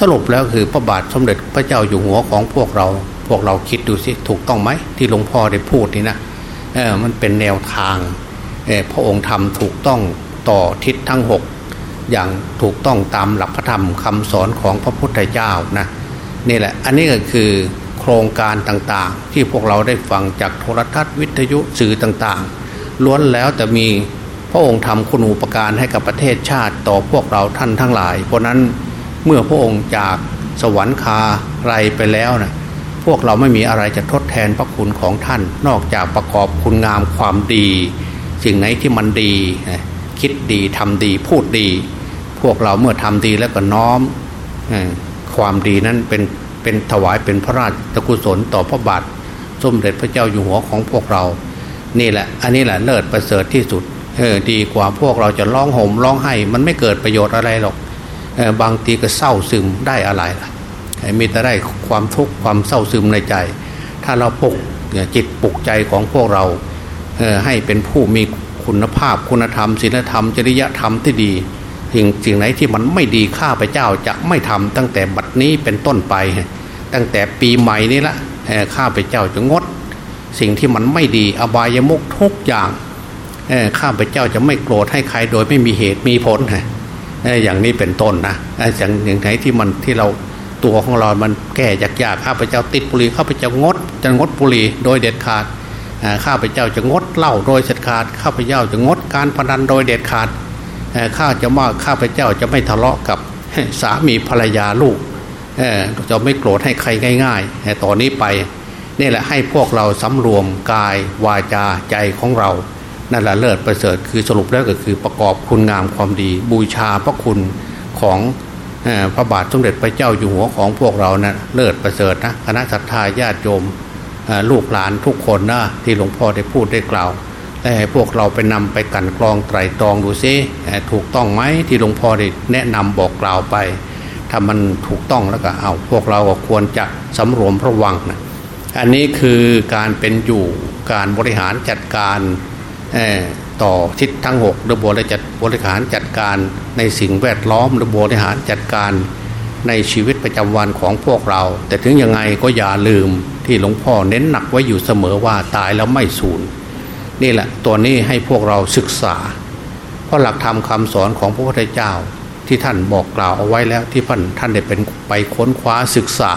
Speaker 2: สรุปแล้วคือพระบาทสมเด็จพระเจ้าอยู่หัวของพวกเรา พวกเราคิดดูสิถูกต้องไหมที่หลวงพ่อได้พูดนี่นะเออมันเป็นแนวทางพระองค์ทำถูกต้องต่อทิศทั้งหกอย่างถูกต้องตามหลักพระธรรมคำสอนของพระพุทธเจ้านะนี่แหละอันนี้ก็คือโครงการต่างๆ ที่พวกเราได้ฟังจากโทรทัศน์วิทยุสื่อต่างๆ ล้วนแล้วแต่มีพระองค์ทำคุณูปการให้กับประเทศชาติต่อพวกเราท่านทั้งหลาย เพราะนั้นเมื่อพระองค์จากสวรรคาไรไปแล้วนะพวกเราไม่มีอะไรจะทดแทนพระคุณของท่าน นอกจากประกอบคุณงามความดี สิ่งไหนที่มันดี คิดดีทำดีพูดดี พวกเราเมื่อทำดีแล้วก็น้อมความดีนั้นเป็นเป็นถวายเป็นพระราชกุศลต่อพระบาทสมเด็จพระเจ้าอยู่หัวของพวกเรา นี่แหละ อันนี้แหละเลิศประเสริฐที่สุดเออดีกว่าพวกเราจะร้องห่มร้องไห้ มันไม่เกิดประโยชน์อะไรหรอกออบางทีก็เศร้าซึมได้อะไรล่ะมีแต่ได้ความทุกข์ความเศร้าซึมในใจ ถ้าเราปลุกจิตปลุกใจของพวกเราเออให้เป็นผู้มีคุณภาพคุณธรรมศีลธรรม จริยธรรมที่ดีสิ่งสิ่งไหนที่มันไม่ดีข้าพเจ้าจะไม่ทำตั้งแต่บัดนี้เป็นต้นไป ตั้งแต่ปีใหม่นี้ละข้าพเจ้าจะงด สิ่งที่มันไม่ดีอบายมุกทุกอย่างข้าพเจ้าจะไม่โกรธให้ใครโดยไม่มีเหตุมีผลอย่างนี้เป็นต้นนะอย่างอย่างไหนที่มันที่เราตัวของเรา มันแก้ยากๆข้าพเจ้าติดบุหรี่ข้าพเจ้างดจะงดบุหรี่โดยเด็ดขาดข้าพเจ้าจะงดเหล้าโดยเด็ดขาด ข้าพเจ้าจะงดการพนันโดยเด็ดขาดข้าจะว่าข้าพเจ้าจะไม่ทะเลาะกับสามีภรรยาลูกจะไม่โกรธให้ใครง่าย ๆ ต่อนนี้ไป นี่แหละให้พวกเราสำรวมกายวาจาใจของเรา นั่นแหละเลิศประเสริฐคือสรุปแล้วก็คือประกอบคุณงามความดี บูชาพระคุณของพระบาทสมเด็จพระเจ้าอยู่หัวของพวกเรานะเลิศประเสริฐนะคณะสัตยาญาติโยมลูกหลานทุกคนนะที่หลวงพ่อได้พูดได้กล่าวแต่ให้พวกเราไปนำไปกันกรองไตรตรองดูซิถูกต้องไหมที่หลวงพ่อได้แนะนำบอกกล่าวไปถ้ามันถูกต้องแล้วก็เอาพวกเราก็ควรจะสำรวมระวังนะ อันนี้คือการเป็นอยู่การบริหารจัดการต่อทิศทั้ง6หรือบริจัดบริหารจัดการในสิ่งแวดล้อมหรือบริหารจัดการในชีวิตประจำวันของพวกเรา แต่ถึงยังไงก็อย่าลืมที่หลวงพ่อเน้นหนักไว้อยู่เสมอว่าตายแล้วไม่สูญนี่แหละตัวนี้ให้พวกเราศึกษา เพราะหลักธรรมคาสอนของพระพุทธเจ้าที่ท่านบอกกล่าวเอาไว้แล้วที่ท่านท่านได้เป็นไปค้นคว้าศึกษา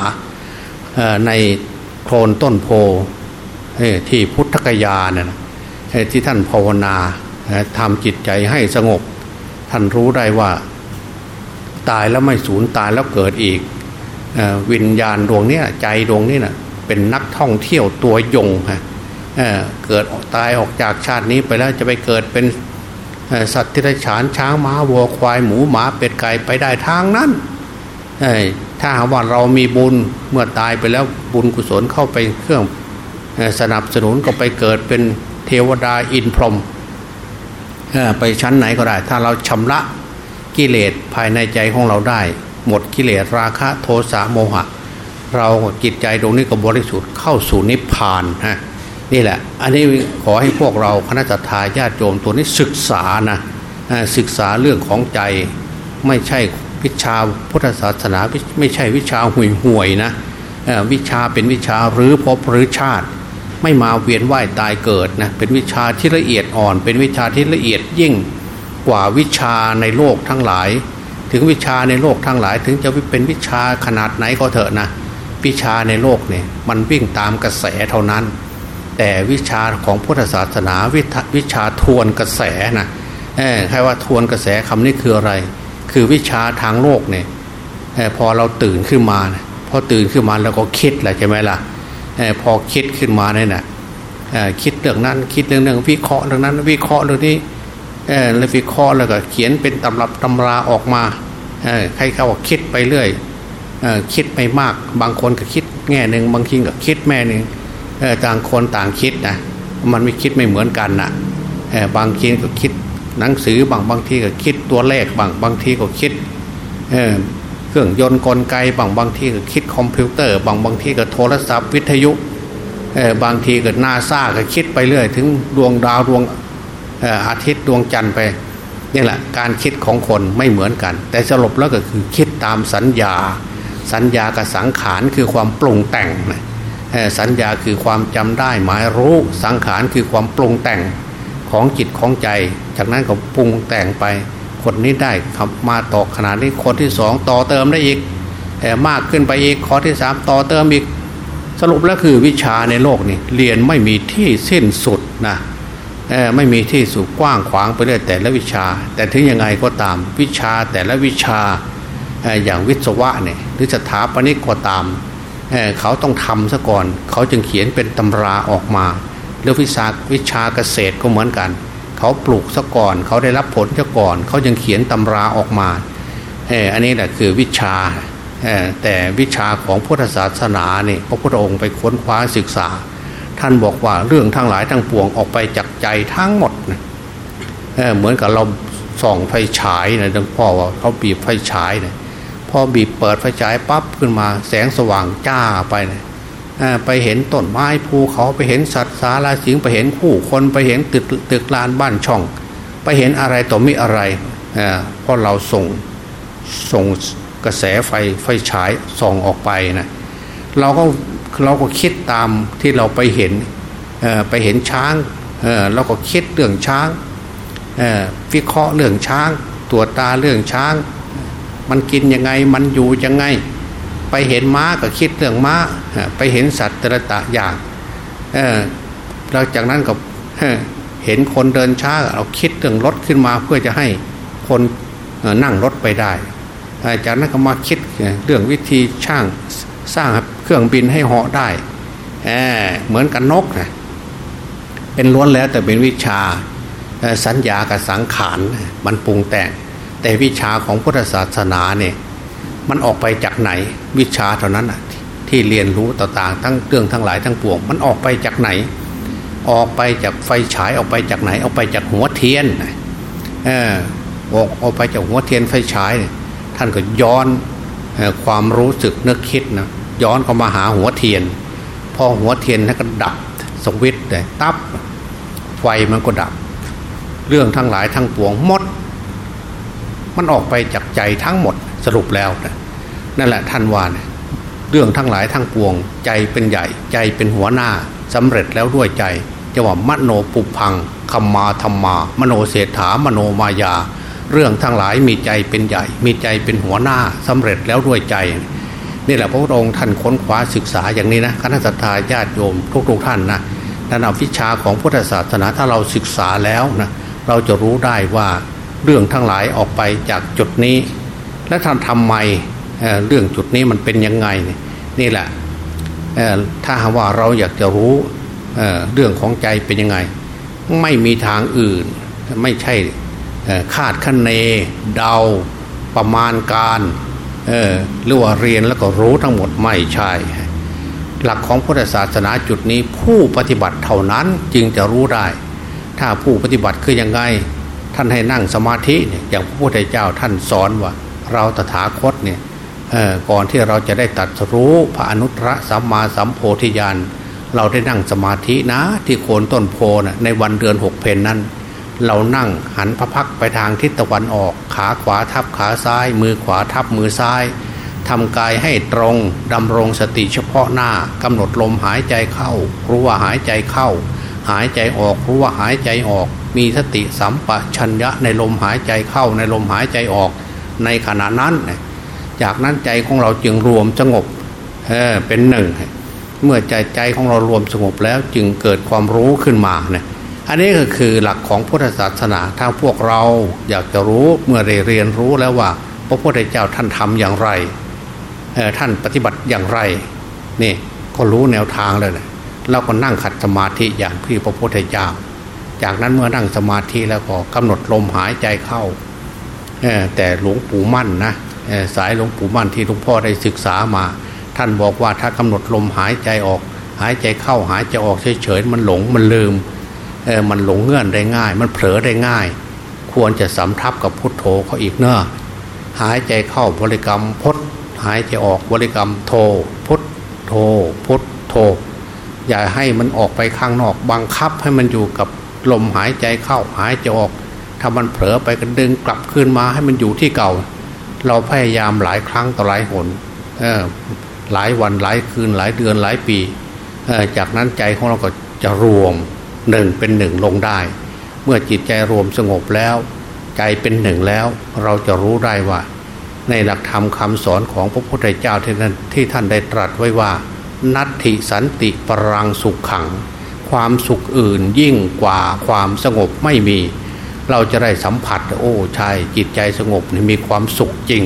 Speaker 2: ใน โคลนต้นโพที่พุทธกยาเนี่ยที่ท่านภาวนาทำจิตใจให้สงบ ท่านรู้ได้ว่า ตายแล้วไม่สูญตายแล้วเกิดอีก วิญญาณดวงนี้ใจดวงนี้นะเป็นนักท่องเที่ยวตัวยงฮะเกิดตายออกจากชาตินี้ไปแล้วจะไปเกิดเป็นสัตว์ที่ไรฉานช้างม้าวัวควายหมูหมาเป็ดไก่ไปได้ทางนั้น ถ้าหากว่าเรามีบุญเมื่อตายไปแล้วบุญกุศลเข้าไปเครื่องสนับสนุนก็ไปเกิดเป็นเทวดาอินพรหมไปชั้นไหนก็ได้ ถ้าเราชำระกิเลสภายในใจของเราได้ หมดกิเลสราคะโทสะโมหะ เราจิตใจตรงนี้ก็บริสุทธิ์เข้าสู่นิพพานฮะนี่แหละ อันนี้ขอให้พวกเราคณะทาญาติโยมตัวนี้ศึกษานะศึกษาเรื่องของใจไม่ใช่ วิชาพุทธศาสนาไม่ใช่วิชาห่วยห่วยนะวิชาเป็นวิชาหรือพบหรือชาติ ไม่มาเวียนว่ายตายเกิดนะเป็นวิชาที่ละเอียดอ่อน เป็นวิชาที่ละเอียดยิ่งกว่าวิชาในโลกทั้งหลาย ถึงวิชาในโลกทั้งหลาย ถึงจะเป็นวิชาขนาดไหนก็เถอะนะวิชาในโลกเนี่ยมันวิ่งตามกระแสเท่านั้น แต่วิชาของพุทธศาสนาวิวชาทวนกระแสนะใครว่าทวนกระแสคำนี้คืออะไร คือวิชาทางโลกเนี่ยพอเราตื่นขึ้นมาพอตื่นขึ้นมาแล้วก็คิดแหละใช่ไหมล่ะพอคิดขึ้นมาเนี่ยนะคิดเรื่องนั้นคิดเรื่องนึงวิเคราะห์เรื่องนั้น วิเคราะห์เรื่องนี้แล้ววิเคราะห์แล้วก็เขียนเป็นตำรับตำราออกมาใครเขาคิดไปเรื่อยคิดไม่มาก บางคนก็คิดแง่หนึ่งบางทีก็คิดแม่หนึ่งต่างคนต่างคิดนะมันไม่คิดไม่เหมือนกันนะบางทีก็คิด หนังสือบางบางทีก็คิดตัวเลขบางบางทีก็คิดเเครื่องยนต์กลไกบางบางทีก็คิดคอมพิวเตอร์บางบางทีก็โทรศัพท์วิทยุบางทีก็นาซาก็คิดไปเรื่อย ถึงดวงดาวดวงอาทิตย์ดวงจันทร์ไปนี่แหละการคิดของคนไม่เหมือนกัน แต่สรุปแล้วก็คือคิดตามสัญญา สัญญากับสังขารคือความปรุงแต่งสัญญาคือความจำได้หมายรู้สังขารคือความปรุงแต่งของจิตของใจ จากนั้นก็ปรุงแต่งไปคนนี้ได้ครับมาต่อขนาดนี้คนที่สองต่อเติมได้อีกแต่มากขึ้นไปอีกข้อที่สามต่อเติมอีก สรุปแล้วคือวิชาในโลกนี่เรียนไม่มีที่สิ้นสุดนะไม่มีที่สุดกว้างขวางไปเรื่อยแต่ละวิชา แต่ถึงยังไงก็ตามวิชาแต่ละวิชาอย่างวิศวะเนี่ยหรือสถาปนิกก็ตามเขาต้องทำซะก่อน เขาจึงเขียนเป็นตำราออกมารือวิชาวิชาเกษตรก็เหมือนกัน เขาปลูกซะก่อน เขาได้รับผลซะก่อน เขายังเขียนตำราออกมาเอออันนี้แหละคือวิชาแต่วิชาของพุทธศาสนาเนี่ยพระพุทธองค์ไปค้นคว้าศึกษา ท่านบอกว่าเรื่องทั้งหลายทั้งปวงออกไปจากใจทั้งหมดเเหมือนกับเราส่องไฟฉายนะดังพ่อว่าเขาบีบไฟฉายเนี่ยพอบีบเปิดไฟฉายปั๊บขึ้นมาแสงสว่างจ้าไปเนี่ย ไปเห็นต้นไม้ภูเขาไปเห็นสัตว์สาราสิงไปเห็นผู้คนไปเห็นตึกตึกลานบ้านช่อง ไปเห็นอะไรต่อมีอะไรเพราะเราส่งส่งกระแสไฟไฟฉายส่องออกไปนะเราก็เราก็คิดตามที่เราไปเห็นไปเห็นช้างเราก็คิดเรื่องช้างวิเคราะห์เรื่องช้าง ตัวตาเรื่องช้าง มันกินยังไงมันอยู่ยังไง ไปเห็นม้าก็คิดเรื่องม้า ไปเห็นสัตว์ตระตะอย่างหลังจากนั้นก็เห็นคนเดินช้าเราคิดเรื่องรถขึ้นมาเพื่อจะให้คนนั่งรถไปได้ จากนั้นก็มาคิดเรื่องวิธีช่างสร้างเครื่องบินให้เหาะได้เเหมือนกับนกนะเป็นล้วนแล้วแต่เป็นวิชาสัญญากับสังขารมันปรุงแต่ง แต่วิชาของพุทธศาสนาเนี่ย มันออกไปจากไหนวิชาเท่านั้นที่เรียนรู้ต่างๆทั้งเรื่องทั้งหลายทั้งปวง มันออกไปจากไหน ออกไปจากไฟฉายออกไปจากไหน ออกไปจากหัวเทียนเออออกออกไปจากหัวเทียนไฟฉายท่านก็ย้อนความรู้สึกนึกคิดนะย้อนเข้ามาหาหัวเทียน พอหัวเทียนนั้นก็ดับสวิตเลยตับไฟมันก็ดับ เรื่องทั้งหลายทั้งปวงหมด มันออกไปจากใจทั้งหมด สรุปแล้วนะนั่นแหละท่านว่านะเรื่องทั้งหลายทั้งปวง ใจเป็นใหญ่ ใจเป็นหัวหน้าสำเร็จแล้วด้วยใจจะว่ามโนปุพังคัมมาธรรมา มโนเศรษฐามโนมายา เรื่องทั้งหลายมีใจเป็นใหญ่ มีใจเป็นหัวหน้าสำเร็จแล้วด้วยใจนี่แหละพระองค์ท่านค้นคว้าศึกษาอย่างนี้นะคณะสัตยาญาติโยมทุกๆท่านนะนั่นเอาวิชาของพุทธศาสนาถ้าเราศึกษาแล้วนะเราจะรู้ได้ว่าเรื่องทั้งหลายออกไปจากจุดนี้ และท่านทำไมเเรื่องจุดนี้มันเป็นยังไง นี่แหละถ้าว่าเราอยากจะรู้เเรื่องของใจเป็นยังไง ไม่มีทางอื่น ไม่ใช่คาดคะเนเดา ประมาณการหรือว่าเรียนแล้วก็รู้ทั้งหมดไม่ใช่ หลักของพุทธศาสนาจุดนี้ผู้ปฏิบัติเท่านั้นจึงจะรู้ได้ ถ้าผู้ปฏิบัติคือยังไง ท่านให้นั่งสมาธิอย่างพระพุทธเจ้าท่านสอนว่า เราตถาคตเนี่ยก่อนที่เราจะได้ตัดรู้พระอนุตตรสัมมาสัมโพธิญาณเราได้นั่งสมาธินะที่โคนต้นโพนะในวันเดือนหกเพนนั้น เรานั่งหันพระพักไปทางทิศตะวันออก ขาขวาทับขาซ้าย มือขวาทับมือซ้ายทำกายให้ตรงดำรงสติเฉพาะหน้ากำหนดลมหายใจเข้า รู้ว่าหายใจเข้า หายใจออกรู้ว่าหายใจออก มีสติสัมปชัญญะในลมหายใจเข้าในลมหายใจออก ในขณะนั้น จากนั้นใจของเราจึงรวมสงบเเป็นหนึ่ง เมื่อใจใจของเรารวมสงบแล้วจึงเกิดความรู้ขึ้นมาเนี่ยอันนี้ก็คือหลักของพุทธศาสนาถ้าพวกเราอยากจะรู้เมื่อได้เรียนรู้แล้วว่า พระพุทธเจ้าท่านทำอย่างไรท่านปฏิบัติอย่างไรนี่ก็รู้แนวทางเลยนะเราก็นั่งขัดสมาธิอย่างที่พระพุทธเจ้า จากนั้นเมื่อนั่งสมาธิแล้วก็กำหนดลมหายใจเข้า แต่หลวงปู่มั่นนะสายหลวงปู่มั่นที่หลวงพ่อได้ศึกษามา ท่านบอกว่าถ้ากำหนดลมหายใจออก หายใจเข้าหายใจออกเฉยๆมันหลงมันลืมมันหลงเงื่อนได้ง่าย มันเผลอได้ง่าย ควรจะสำทับกับพุทโธเขาอีกเนอะหายใจเข้าบริกรรมพดหายใจออกบริกรรมโทพุทโทพุทโทอย่าให้มันออกไปข้างนอกบังคับให้มันอยู่กับลมหายใจเข้าหายใจออก ถ้ามันเผลอไปก็ดึงกลับคืนมาให้มันอยู่ที่เก่า เราพยายามหลายครั้งต่อหลายหนหลายวันหลายคืนหลายเดือนหลายปี จากนั้นใจของเราก็จะรวมหนึ่งเป็นหนึ่งลงได้ เมื่อจิตใจรวมสงบแล้ว ใจเป็นหนึ่งแล้ว เราจะรู้ได้ว่า ในหลักธรรมคำสอนของพระพุทธเจ้าที่ท่านที่ท่านได้ตรัสไว้ว่า นัตถิสันติปรังสุขขัง ความสุขอื่นยิ่งกว่าความสงบไม่มี เราจะได้สัมผัสโอ้ใช่จิตใจสงบมีความสุขจริง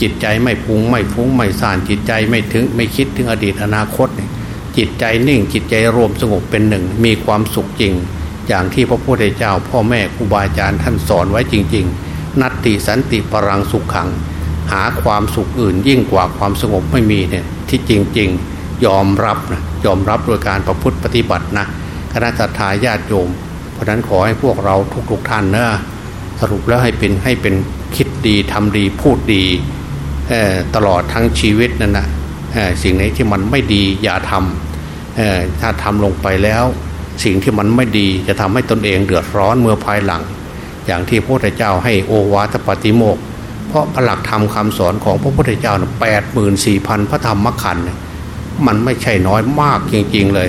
Speaker 2: จิตใจไม่ปุงไม่ฟุ้งไม่ซ่านจิตใจไม่ถึงไม่คิดถึงอดีตอนาคต จิตใจนิ่งจิตใจรวมสงบเป็นหนึ่ง มีความสุขจริง อย่างที่พระพุทธเจ้า พ่อแม่ครูบาอาจารย์ท่านสอนไว้จริง ๆ นัตติสันติปรังสุขขัง หาความสุขอื่นยิ่งกว่าความสงบไม่มีเนี่ยที่จริง ๆ ยอมรับนะยอมรับโดยการประพฤติปฏิบัตินะคณะสัตยาญาติโยม ราะนั้นขอให้พวกเราทุกๆทท่านนะสรุปแล้วให้เป็นให้เป็นคิดดีทำดีพูดดีตลอดทั้งชีวิตนั่นนะสิ่งไหนที่มันไม่ดีอย่าทำถ้าทำลงไปแล้ว สิ่งที่มันไม่ดีจะทำให้ตนเองเดือดร้อนเมื่อภายหลัง อย่างที่พระพุทธเจ้าให้โอวาทปฏิโมก เพราะหลักธรรมคาสอนของพระพุทธเจ้าแปดหมื่นสี่พันพระธรรมขันธ์มันไม่ใช่น้อยมากจริงๆเลย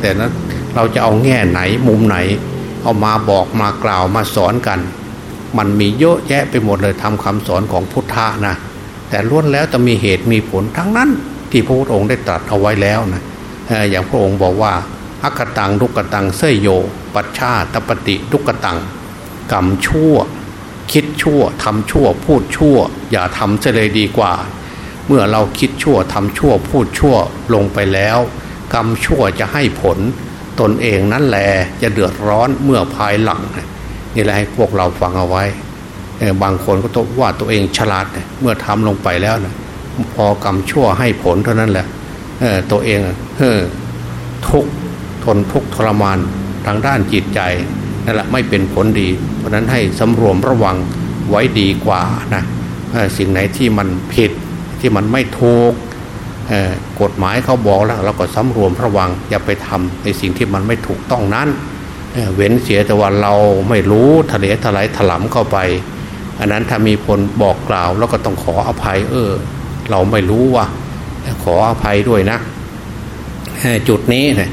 Speaker 2: แต่นั้น เราจะเอาแง่ไหนมุมไหน เอามาบอกมากล่าวมาสอนกัน มันมีเยอะแยะไปหมดเลยทำคำสอนของพุทธะนะแต่ล้วนแล้วจะมีเหตุมีผลทั้งนั้น ที่พระพุทธองค์ได้ตรัสเอาไว้แล้วนะอย่างพระองค์บอกว่าอักตังดุกตังเสยโย ปัชชาตปฏิดุกตังกรรมชั่ว คิดชั่วทำชั่ว พูดชั่ว อย่าทำจะเลยดีกว่า เมื่อเราคิดชั่วทำชั่วพูดชั่วลงไปแล้ว กรรมชั่วจะให้ผล ตนเองนั่นแหละจะเดือดร้อนเมื่อภายหลังนี่แหละให้พวกเราฟังเอาไว้บางคนก็ตว่าตัวเองฉลาดเมื่อทำลงไปแล้วนะพอกรรมชั่วให้ผลเท่านั้นแหละตัวเองทุกทนทุกทรมานทางด้านจิตใจนั่นแหละไม่เป็นผลดี เพราะนั้นให้สำรวมระวังไว้ดีกว่านะสิ่งไหนที่มันผิดที่มันไม่ถูก กฎหมายเขาบอกแล้วเราก็สำรวมระวังอย่าไปทำในสิ่งที่มันไม่ถูกต้องนั้นเว้นเสียแต่ว่าเราไม่รู้ทะเลทลายถลำเข้าไป อันนั้นถ้ามีคนบอกกล่าวแล้วก็ต้องขออภัย เออ เราไม่รู้ว่าขออภัยด้วยนะ จุดนี้เนี่ย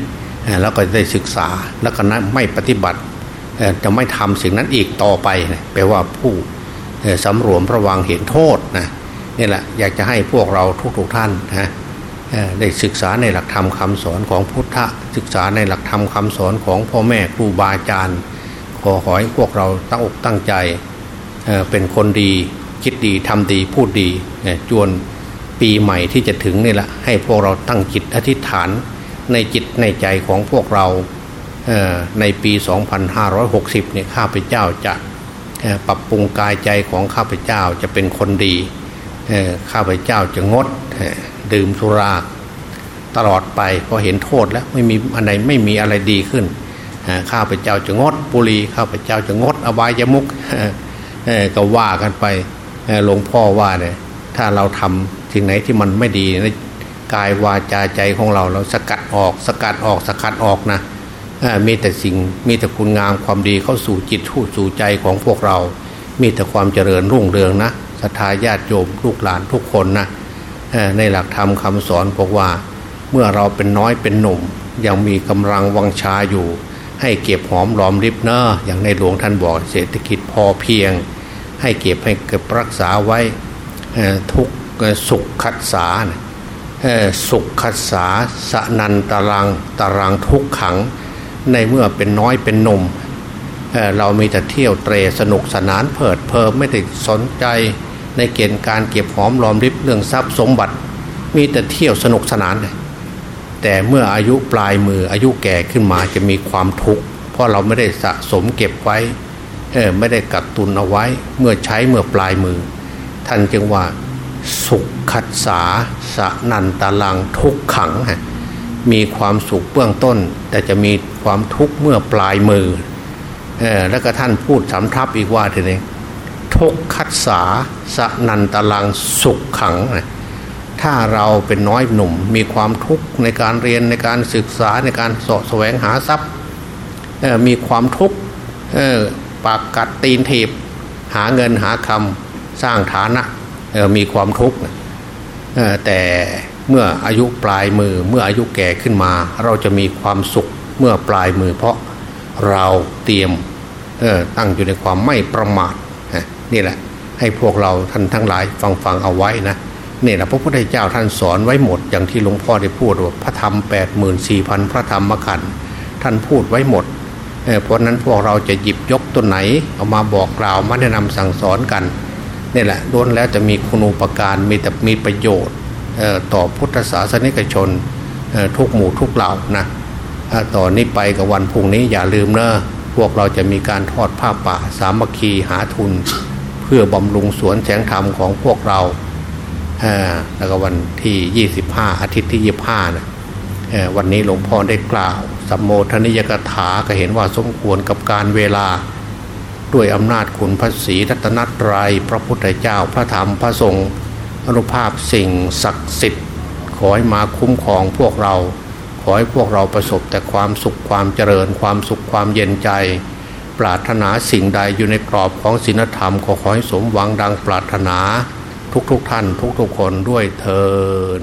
Speaker 2: แล้วก็ได้ศึกษาแล้วก็ไม่ปฏิบัติจะไม่ทำสิ่งนั้นอีกต่อไปแปลว่าผู้สำรวมระวังเห็นโทษนะนี่แหละอยากจะให้พวกเราทุกๆท่านนะ ได้ศึกษาในหลักธรรมคาสอนของพุทธศึกษาในหลักธรรมคาสอนของพ่อแม่ครูบาอาจารย์ขอขอให้พวกเราตั้งอกตั้งใจเป็นคนดีคิดดีทำดีพูดดีจวนปีใหม่ที่จะถึงนี่แหละให้พวกเราตั้งจิตอธิษฐานในจิตในใจของพวกเราในปี 2560เนี่ยข้าพเจ้าจะปรับปรุงกายใจของข้าพเจ้าจะเป็นคนดีข้าพเจ้าจะงด ดื่มสุราตลอดไปพอเห็นโทษแล้วไม่มีอะไรไม่มีอะไรดีขึ้นข้าพเจ้าจะงดบุรีข้าพเจ้าจะงดอบายมุกก็ว่ากันไปหลวงพ่อว่าเนี่ยถ้าเราทำสิ่งไหนที่มันไม่ดีในกายวาจาใจของเราเราสกัดออกสกัดออกสกัดออกนะมีแต่สิ่งมีแต่คุณงามความดีเข้าสู่จิตทูสู่ใจของพวกเรา มีแต่ความเจริญรุ่งเรืองนะศรัทธาญาติโยมลูกหลานทุกคนนะ ในหลักธรรมคาสอนบอกว่า เมื่อเราเป็นน้อยเป็นหนุ่ม ยังมีกำลังวังชาอยู่ ให้เก็บหอมรอมริบเนอะอย่างในหลวงท่านบอกเศรษฐกิจพอเพียง ให้เก็บให้เก็บรักษาไว้ทุกสุขคัดสาสุขคัดสาสนันตารางตารางทุกขัง ในเมื่อเป็นน้อยเป็นหนุ่มเรามีแต่เที่ยวเตรสนุกสนานเพิดเพลิมไม่ได้สนใจ ในเกณฑ์การเก็บหอมรอมริบเรื่องทรัพย์สมบัติ มีแต่เที่ยวสนุกสนานเลยแต่เมื่ออายุปลายมืออายุแก่ขึ้นมาจะมีความทุกข์เพราะเราไม่ได้สะสมเก็บไว้เออไม่ได้กักตุนเอาไว้ เมื่อใช้เมื่อปลายมือ ท่านจึงว่าสุขขัดสาสะนันตาลังทุกขัง มีความสุขเบื้องต้น แต่จะมีความทุกข์เมื่อปลายมือเออแล้วก็ท่านพูดสำทับอีกว่าทีนี้ ทุกขัดสาสนันตลังสุขขัง ถ้าเราเป็นน้อยหนุ่ม มีความทุกข์ในการเรียนในการศึกษาในการสะแสวงหาทรัพย์มีความทุกข์ปากกัดตีนเทบหาเงินหาคำสร้างฐานะมีความทุกข์แต่เมื่ออายุปลายมือเมื่ออายุแก่ขึ้นมา เราจะมีความสุขเมื่อปลายมือ เพราะเราเตรียมตั้งอยู่ในความไม่ประมาท นี่แหละ ให้พวกเราท่านทั้งหลายฟังฟังเอาไว้นะนี่แหละพระพุทธเจ้าท่านสอนไว้หมดอย่างที่หลวงพ่อได้พูดว่าพระธรรม8ปดหมื่นสี่พันพระธรรมขันธ์ท่านพูดไว้หมดเพราะนั้นพวกเราจะหยิบยกตัวไหนเอามาบอกกล่าวมาแนะนำสั่งสอนกันนี่แหละล้วนแล้วจะมีคุณูปการมีแต่มีประโยชน์ต่อพุทธศาสนิกชนทุกหมู่ทุกเหล่านะต่อนนี้ไปกับวันพุ่งนี้อย่าลืมนะพวกเราจะมีการทอดผ้าป่าสามัคคีหาทุน พื่อบำรุงสวนแสงธรรมของพวกเราแล้วก็วันที่ 25 อาทิตย์ที่ 25นะวันนี้หลวงพ่อได้กล่าวสัมโมทนิยกถาก็เห็นว่าสมควรกับการเวลา ด้วยอำนาจคุณพระศรีรัตนตรยัย พระพุทธเจ้าพระธรรมพระสงฆ์อนุภาพสิ่งศักดิ์สิทธิ์ ขอให้มาคุ้มครองพวกเรา ขอให้พวกเราประสบแต่ความสุขความเจริญความสุขความเย็นใจ ปรารถนาสิ่งใดอยู่ในกรอบของศีลธรรมขอขอให้สมหวังดังปรารถนาทุกๆทท่านทุกๆคนด้วยเทอ